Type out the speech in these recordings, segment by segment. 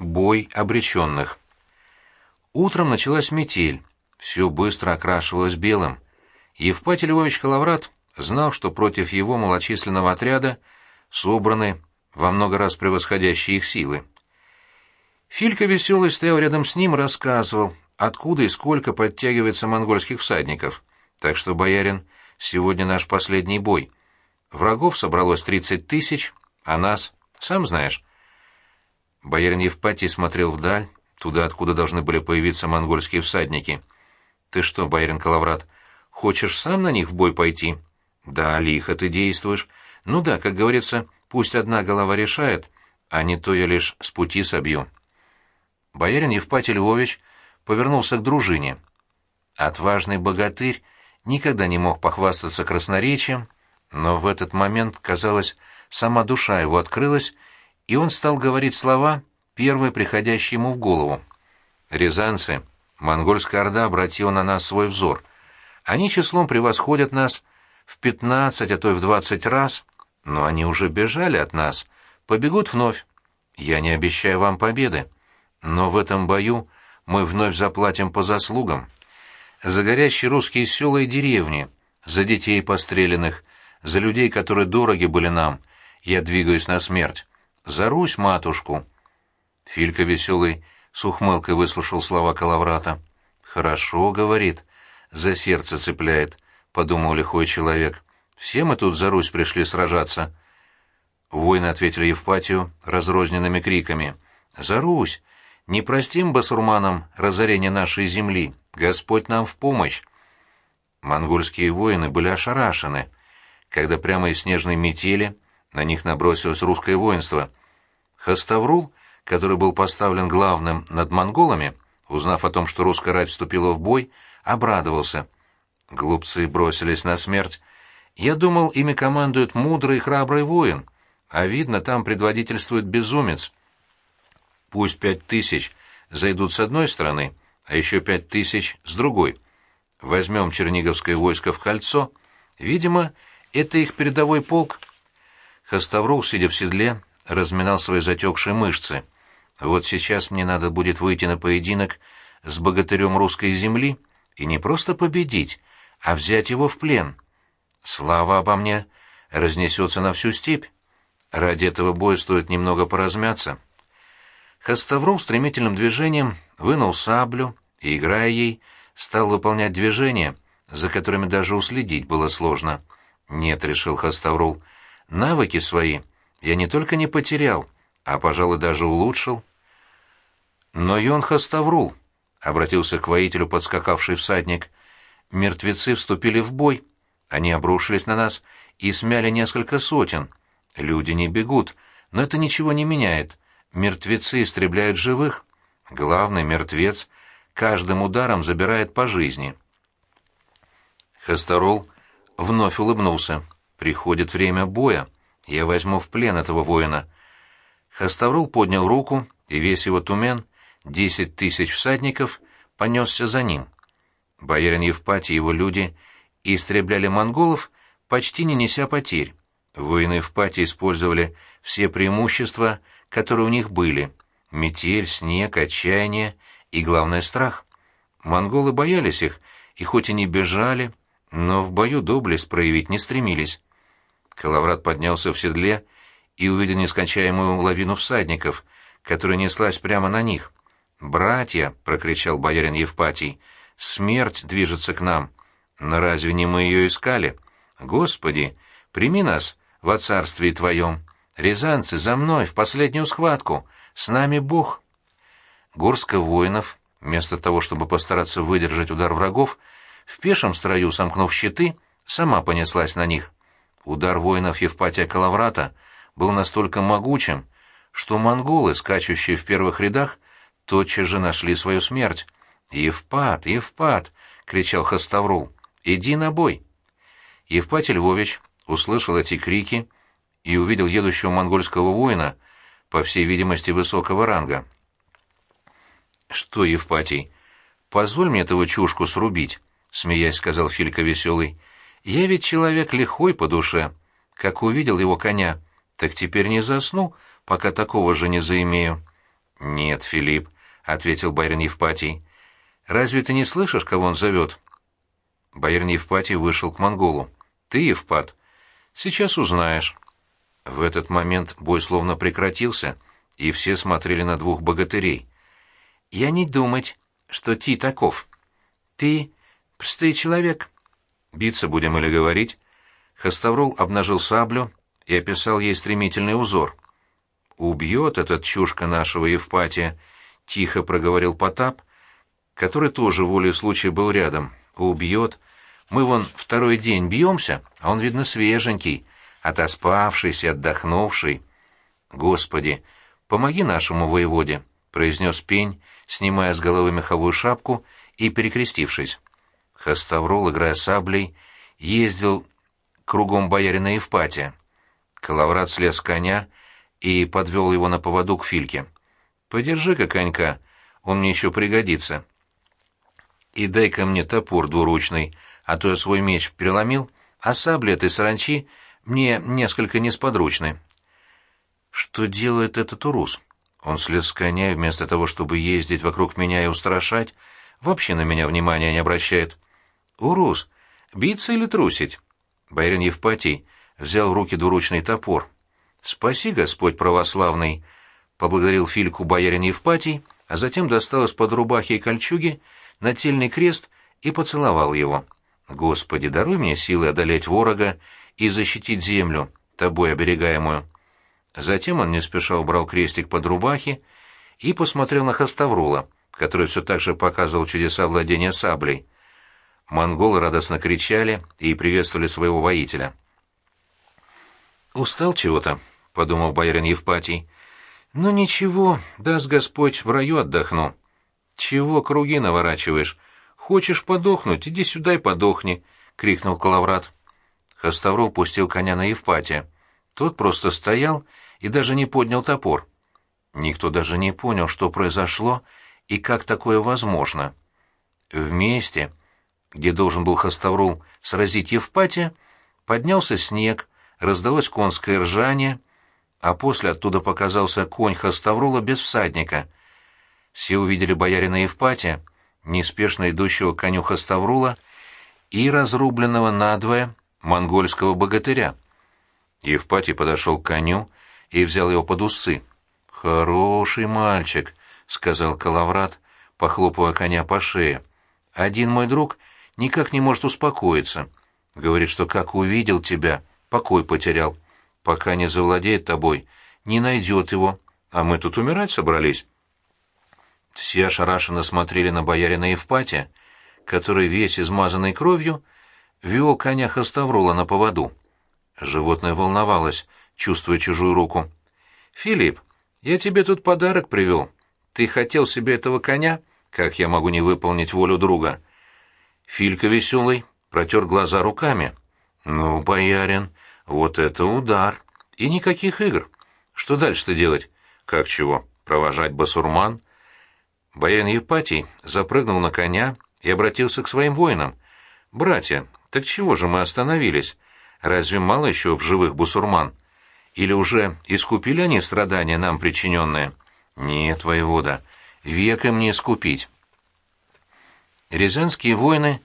Бой обреченных. Утром началась метель, все быстро окрашивалось белым. Евпатий Львович Калаврат знал, что против его малочисленного отряда собраны во много раз превосходящие их силы. Филька Веселый стоял рядом с ним рассказывал, откуда и сколько подтягивается монгольских всадников. Так что, боярин, сегодня наш последний бой. Врагов собралось тридцать тысяч, а нас, сам знаешь. Боярин Евпатий смотрел вдаль, туда, откуда должны были появиться монгольские всадники. «Ты что, боярин Калаврат, хочешь сам на них в бой пойти?» «Да, лихо ты действуешь. Ну да, как говорится, пусть одна голова решает, а не то я лишь с пути собью». Боярин Евпатий Львович повернулся к дружине. Отважный богатырь никогда не мог похвастаться красноречием, но в этот момент, казалось, сама душа его открылась, и он стал говорить слова, первые приходящие ему в голову. «Рязанцы, монгольская орда обратила на нас свой взор. Они числом превосходят нас в пятнадцать, а то и в двадцать раз, но они уже бежали от нас, побегут вновь. Я не обещаю вам победы, но в этом бою мы вновь заплатим по заслугам. За горящие русские села и деревни, за детей постреленных, за людей, которые дороги были нам, я двигаюсь на смерть. За Русь, матушку!» Филька веселый с ухмылкой выслушал слова Калаврата. «Хорошо, — говорит, — за сердце цепляет», — подумал лихой человек. «Все мы тут за Русь пришли сражаться». Воины ответили Евпатию разрозненными криками. «За Русь! Не простим басурманам разорение нашей земли. Господь нам в помощь. Монгольские воины были ошарашены, когда прямо из снежной метели на них набросилось русское воинство. Хаставрул, который был поставлен главным над монголами, узнав о том, что русская рать вступила в бой, обрадовался. Глупцы бросились на смерть. Я думал, ими командует мудрый и храбрый воин, а видно, там предводительствует безумец. Пусть пять тысяч зайдут с одной стороны, а еще пять тысяч с другой. Возьмем Черниговское войско в кольцо. Видимо, это их передовой полк. Хаставрул, сидя в седле, разминал свои затекшие мышцы. Вот сейчас мне надо будет выйти на поединок с богатырем русской земли и не просто победить, а взять его в плен. Слава обо мне разнесется на всю степь. Ради этого боя стоит немного поразмяться. Хаставрул стремительным движением вынул саблю и, играя ей, стал выполнять движения, за которыми даже уследить было сложно. «Нет», — решил Хаставрул, — «навыки свои я не только не потерял, а, пожалуй, даже улучшил». «Но Йон Хаставрул», — обратился к воителю подскакавший всадник, — «мертвецы вступили в бой. Они обрушились на нас и смяли несколько сотен. Люди не бегут, но это ничего не меняет. Мертвецы истребляют живых. Главный мертвец каждым ударом забирает по жизни. Хасторол вновь улыбнулся. «Приходит время боя. Я возьму в плен этого воина». Хасторол поднял руку, и весь его тумен, десять тысяч всадников, понесся за ним. Боярин Евпатий и его люди истребляли монголов, почти не неся потерь. Воины Евпатии использовали все преимущества, которые у них были — метель, снег, отчаяние и, главное, страх. Монголы боялись их, и хоть и не бежали, но в бою доблесть проявить не стремились. Калаврат поднялся в седле и увидел нескончаемую лавину всадников, которая неслась прямо на них. «Братья!» — прокричал боярин Евпатий. «Смерть движется к нам. Но разве не мы ее искали? Господи, прими нас во царстве Твоем!» «Рязанцы, за мной, в последнюю схватку! С нами Бог!» Горска воинов, вместо того, чтобы постараться выдержать удар врагов, в пешем строю, сомкнув щиты, сама понеслась на них. Удар воинов Евпатия Калаврата был настолько могучим, что монголы, скачущие в первых рядах, тотчас же нашли свою смерть. «Евпат! Евпат!» — кричал Хаставрул. «Иди на бой!» Евпатий Львович услышал эти крики — и увидел едущего монгольского воина, по всей видимости, высокого ранга. «Что, Евпатий, позволь мне этого чушку срубить», — смеясь сказал Филька веселый. «Я ведь человек лихой по душе. Как увидел его коня, так теперь не засну, пока такого же не заимею». «Нет, Филипп», — ответил боярин Евпатий. «Разве ты не слышишь, кого он зовет?» Боярин Евпатий вышел к монголу. «Ты, Евпат?» «Сейчас узнаешь». В этот момент бой словно прекратился, и все смотрели на двух богатырей. «Я не думать, что ты таков. Ты простой человек». «Биться будем или говорить?» Хаставрул обнажил саблю и описал ей стремительный узор. «Убьет этот чушка нашего Евпатия», — тихо проговорил Потап, который тоже волей случая был рядом. «Убьет. Мы вон второй день бьемся, а он, видно, свеженький, отоспавшийся, отдохнувший. Господи, помоги нашему воеводе», — произнес пень, снимая с головы меховую шапку и перекрестившись. Хаставрол, играя саблей, ездил кругом боярина Евпатия. Калаврат слез с коня и подвел его на поводу к Фильке. «Подержи-ка конька, он мне еще пригодится. И дай-ка мне топор двуручный, а то я свой меч переломил, а сабли этой саранчи мне несколько несподручны». «Что делает этот урус?» Он слез с коня вместо того, чтобы ездить вокруг меня и устрашать, вообще на меня внимания не обращает. «Урус, биться или трусить?» Боярин Евпатий взял в руки двуручный топор. «Спаси, Господь православный!» — поблагодарил Фильку боярин Евпатий, а затем достал из-под рубахи и кольчуги нательный крест и поцеловал его. «Господи, даруй мне силы одолеть ворога и защитить землю, тобой оберегаемую». Затем он не спеша убрал крестик под рубахи и посмотрел на Хаставрула, который все так же показывал чудеса владения саблей. Монголы радостно кричали и приветствовали своего воителя. «Устал чего-то?» — подумал боярин Евпатий. «Ну ничего, даст Господь, в раю отдохну». «Чего круги наворачиваешь? Хочешь подохнуть? Иди сюда и подохни!» — крикнул Калаврат. Хаставров пустил коня на Евпатия. Тот просто стоял и даже не поднял топор. Никто даже не понял, что произошло и как такое возможно. Вместе, где должен был Хаставрул сразить Евпатия, поднялся снег, раздалось конское ржание, а после оттуда показался конь Хаставрула без всадника. Все увидели боярина Евпатия, неспешно идущего коню Хаставрула, и разрубленного надвое монгольского богатыря. Евпатий подошел к коню и взял его под усы. «Хороший мальчик», — сказал Калаврат, похлопывая коня по шее. «Один мой друг никак не может успокоиться. Говорит, что как увидел тебя, покой потерял. Пока не завладеет тобой, не найдет его. А мы тут умирать собрались. Все ошарашенно смотрели на боярина Евпатия, который, весь измазанный кровью, вел коня Хаставрула на поводу. Животное волновалось, чувствуя чужую руку. «Филипп, я тебе тут подарок привел. Ты хотел себе этого коня? Как я могу не выполнить волю друга?» Филька веселый протер глаза руками. «Ну, боярин, вот это удар! И никаких игр! Что дальше-то делать? Как чего? Провожать басурман?» Боярин Евпатий запрыгнул на коня и обратился к своим воинам. «Братья, так чего же мы остановились? Разве мало еще в живых бусурман? Или уже искупили они страдания нам причиненные?» «Нет, воевода, век им не искупить». Рязанские воины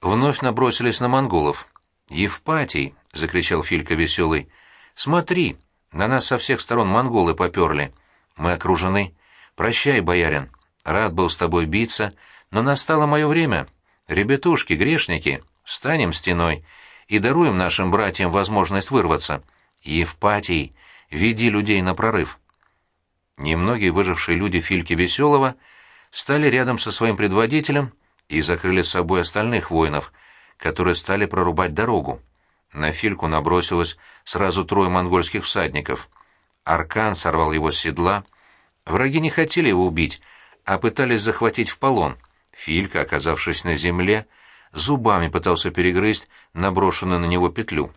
вновь набросились на монголов. «Евпатий!» — закричал Филька веселый. «Смотри, на нас со всех сторон монголы поперли. Мы окружены. Прощай, боярин. Рад был с тобой биться, но настало мое время. Ребятушки, грешники, встанем стеной и даруем нашим братьям возможность вырваться. Евпатий, веди людей на прорыв». Немногие выжившие люди Фильки Веселого стали рядом со своим предводителем и закрыли с собой остальных воинов — которые стали прорубать дорогу. На Фильку набросилось сразу трое монгольских всадников. Аркан сорвал его с седла. Враги не хотели его убить, а пытались захватить в полон. Филька, оказавшись на земле, зубами пытался перегрызть наброшенную на него петлю.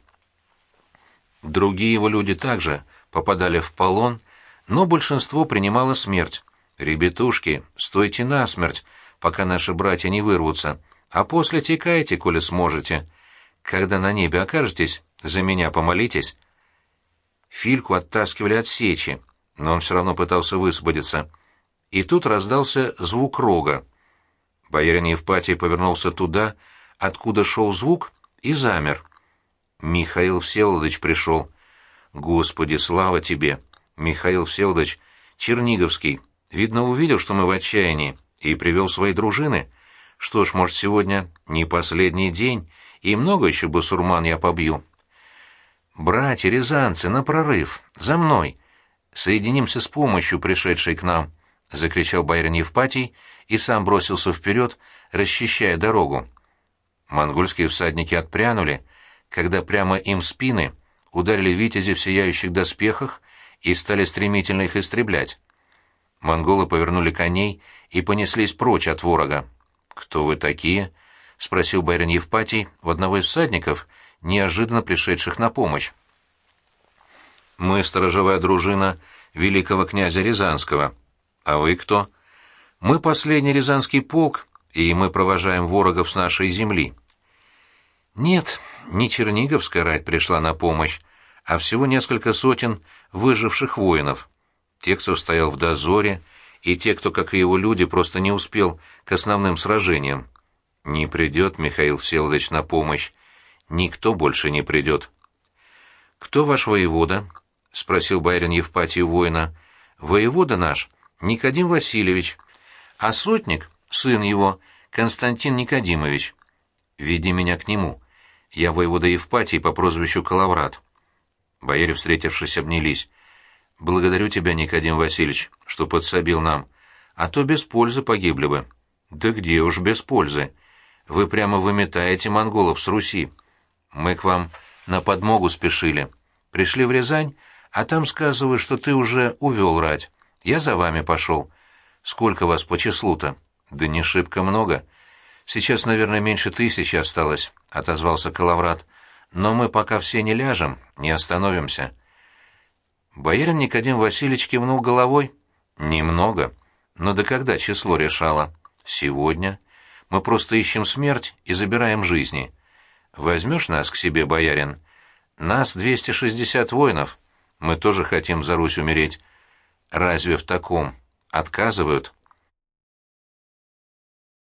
Другие его люди также попадали в полон, но большинство принимало смерть. «Ребятушки, стойте насмерть, пока наши братья не вырвутся а после текайте, коли сможете. Когда на небе окажетесь, за меня помолитесь». Фильку оттаскивали от сечи, но он все равно пытался высвободиться. и тут раздался звук рога. Боярин Евпатий повернулся туда, откуда шел звук, и замер. Михаил Всеволодович пришел. «Господи, слава тебе!» Михаил Всеволодович, Черниговский, видно, увидел, что мы в отчаянии, и привел свои дружины. Что ж, может, сегодня не последний день, и много еще басурман я побью. «Братья, рязанцы, на прорыв! За мной! Соединимся с помощью, пришедшей к нам!» — закричал боярин Евпатий и сам бросился вперед, расчищая дорогу. Монгольские всадники отпрянули, когда прямо им в спины ударили витязи в сияющих доспехах и стали стремительно их истреблять. Монголы повернули коней и понеслись прочь от ворога. «Кто вы такие?» — спросил боярин Евпатий у одного из всадников, неожиданно пришедших на помощь. «Мы сторожевая дружина великого князя Рязанского. А вы кто?» «Мы последний Рязанский полк, и мы провожаем ворогов с нашей земли». «Нет, не Черниговская рать пришла на помощь, а всего несколько сотен выживших воинов. Те, кто стоял в дозоре, и те, кто, как и его люди, просто не успел к основным сражениям. Не придет Михаил Всеволодович на помощь. Никто больше не придет. «Кто ваш воевода?» — спросил боярин Евпатий воина. «Воевода наш Никодим Васильевич, а сотник, сын его, Константин Никодимович. Веди меня к нему. Я воевода Евпатий по прозвищу Калаврат». Бояре, встретившись, обнялись. «Благодарю тебя, Никодим Васильевич, что подсобил нам, а то без пользы погибли бы». «Да где уж без пользы? Вы прямо выметаете монголов с Руси. Мы к вам на подмогу спешили. Пришли в Рязань, а там сказывают, что ты уже увел рать. Я за вами пошел. Сколько вас по числу-то?» «Да не шибко много. Сейчас, наверное, меньше тысячи осталось», — отозвался Калаврат. «Но мы пока все не ляжем, не остановимся». Боярин Никодим Васильевич кивнул головой. «Немного. Но до когда число решало?» «Сегодня. Мы просто ищем смерть и забираем жизни. Возьмешь нас к себе, боярин? Нас 260 воинов. Мы тоже хотим за Русь умереть. Разве в таком отказывают?»